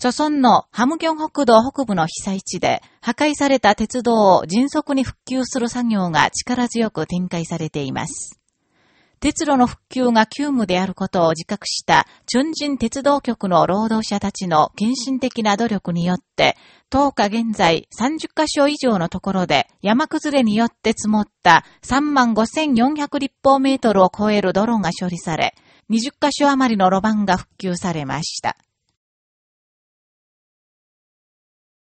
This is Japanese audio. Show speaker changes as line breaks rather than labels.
著村のハムギョン北道北部の被災地で破壊された鉄道を迅速に復旧する作業が力強く展開されています。鉄路の復旧が急務であることを自覚したチュンジン鉄道局の労働者たちの献身的な努力によって、10日現在30カ所以上のところで山崩れによって積もった3万5400立方メートルを超える泥が処理され、20カ所余りの路盤が復旧されました。